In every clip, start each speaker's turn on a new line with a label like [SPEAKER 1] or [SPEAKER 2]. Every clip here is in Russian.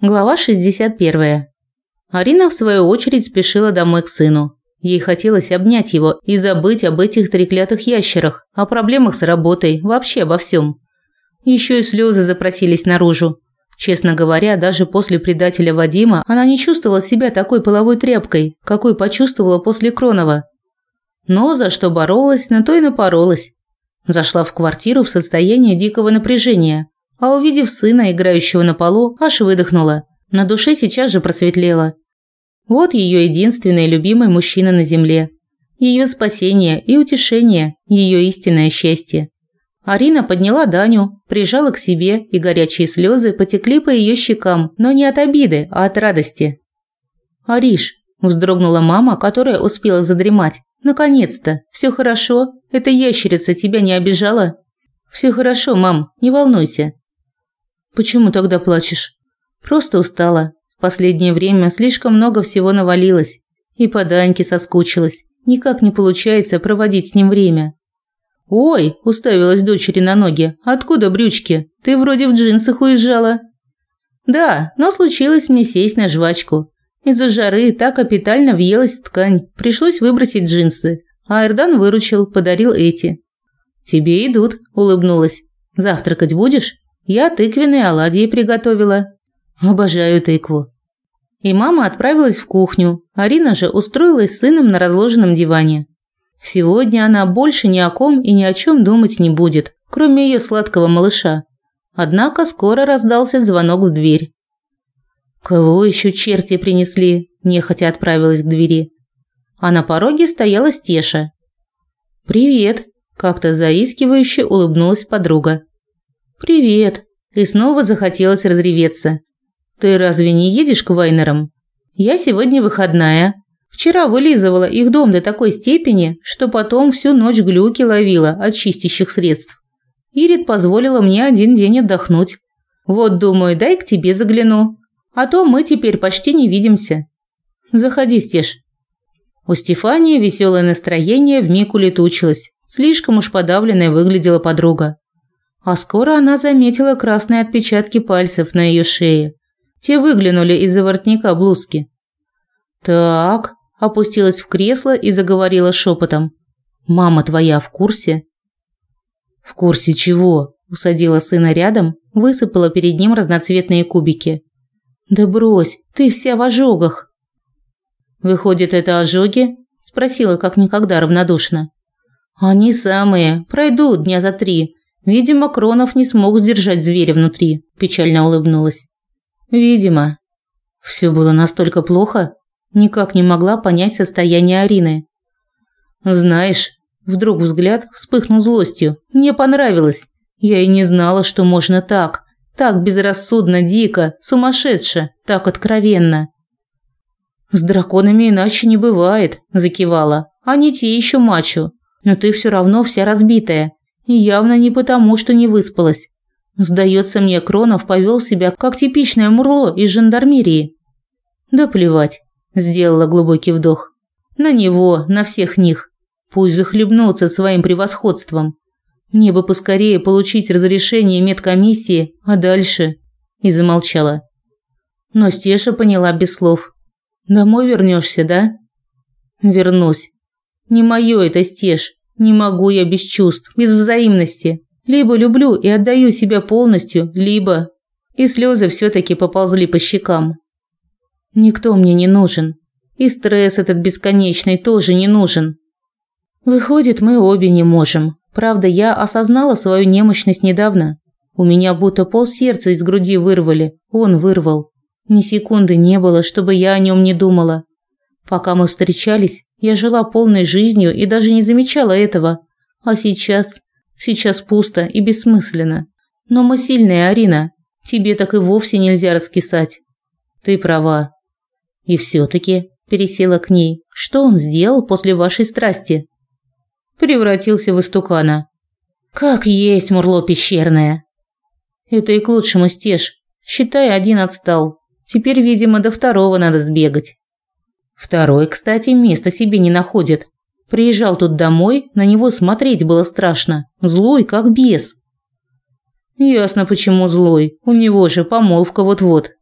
[SPEAKER 1] Глава 61. Арина, в свою очередь, спешила домой к сыну. Ей хотелось обнять его и забыть об этих треклятых ящерах, о проблемах с работой, вообще обо всем. Еще и слезы запросились наружу. Честно говоря, даже после предателя Вадима она не чувствовала себя такой половой тряпкой, какой почувствовала после Кронова. Но за что боролась, на то и напоролась. Зашла в квартиру в состоянии дикого напряжения – а увидев сына, играющего на полу, аж выдохнула. На душе сейчас же просветлело. Вот ее единственный любимый мужчина на земле. Ее спасение и утешение, ее истинное счастье. Арина подняла Даню, прижала к себе, и горячие слезы потекли по ее щекам, но не от обиды, а от радости. «Ариш», – вздрогнула мама, которая успела задремать. «Наконец-то! Все хорошо? Эта ящерица тебя не обижала?» «Все хорошо, мам, не волнуйся. Почему тогда плачешь? Просто устала. В последнее время слишком много всего навалилось. И по Даньке соскучилась. Никак не получается проводить с ним время. Ой, уставилась дочери на ноги. Откуда брючки? Ты вроде в джинсах уезжала. Да, но случилось мне сесть на жвачку. Из-за жары так капитально въелась ткань. Пришлось выбросить джинсы. А Эрдан выручил, подарил эти. Тебе идут, улыбнулась. Завтракать будешь? Я тыквенные оладьи приготовила. Обожаю тыкву. И мама отправилась в кухню. Арина же устроилась с сыном на разложенном диване. Сегодня она больше ни о ком и ни о чем думать не будет, кроме ее сладкого малыша. Однако скоро раздался звонок в дверь. «Кого еще черти принесли?» – нехотя отправилась к двери. А на пороге стояла Стеша. «Привет!» – как-то заискивающе улыбнулась подруга. «Привет!» И снова захотелось разреветься. «Ты разве не едешь к Вайнерам?» «Я сегодня выходная. Вчера вылизывала их дом до такой степени, что потом всю ночь глюки ловила от чистящих средств. Ирит позволила мне один день отдохнуть. Вот, думаю, дай к тебе загляну. А то мы теперь почти не видимся. Заходи, Стеш». У Стефании веселое настроение вмиг улетучилось. Слишком уж подавленной выглядела подруга. А скоро она заметила красные отпечатки пальцев на ее шее. Те выглянули из-за воротника блузки. «Так», – опустилась в кресло и заговорила шепотом. «Мама твоя в курсе?» «В курсе чего?» – усадила сына рядом, высыпала перед ним разноцветные кубики. «Да брось, ты вся в ожогах». «Выходит, это ожоги?» – спросила как никогда равнодушно. «Они самые, пройдут дня за три, Видимо, Кронов не смог сдержать зверя внутри, печально улыбнулась. Видимо. Все было настолько плохо, никак не могла понять состояние Арины. Знаешь, вдруг взгляд вспыхнул злостью. Мне понравилось. Я и не знала, что можно так, так безрассудно, дико, сумасшедше, так откровенно. С драконами иначе не бывает, закивала. Они те еще мачо. Но ты все равно вся разбитая. Явно не потому, что не выспалась. Сдается мне, Кронов повел себя как типичное мурло из жандармерии. Да плевать, сделала глубокий вдох. На него, на всех них. Пусть захлебнутся своим превосходством. Мне бы поскорее получить разрешение медкомиссии, а дальше... И замолчала. Но Стеша поняла без слов. «Домой вернешься, да?» «Вернусь. Не моё это, Стеш. Не могу я без чувств, без взаимности. Либо люблю и отдаю себя полностью, либо... И слезы все-таки поползли по щекам. Никто мне не нужен. И стресс этот бесконечный тоже не нужен. Выходит, мы обе не можем. Правда, я осознала свою немощность недавно. У меня будто полсердца из груди вырвали. Он вырвал. Ни секунды не было, чтобы я о нем не думала. Пока мы встречались, я жила полной жизнью и даже не замечала этого. А сейчас... Сейчас пусто и бессмысленно. Но мы сильные, Арина. Тебе так и вовсе нельзя раскисать. Ты права. И все-таки пересела к ней. Что он сделал после вашей страсти? Превратился в истукана. Как есть, Мурло пещерное. Это и к лучшему, Стеж. Считай, один отстал. Теперь, видимо, до второго надо сбегать. Второй, кстати, места себе не находит. Приезжал тут домой, на него смотреть было страшно. Злой, как бес. Ясно, почему злой. У него же помолвка вот-вот.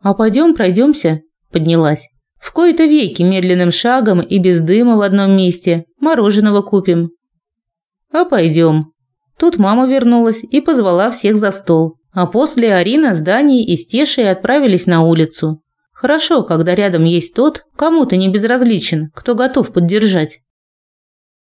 [SPEAKER 1] А пойдем пройдемся, поднялась. В кои-то веки медленным шагом и без дыма в одном месте. Мороженого купим. А пойдем. Тут мама вернулась и позвала всех за стол. А после Арина с Даней и Стешей отправились на улицу. Хорошо, когда рядом есть тот, кому ты не безразличен, кто готов поддержать.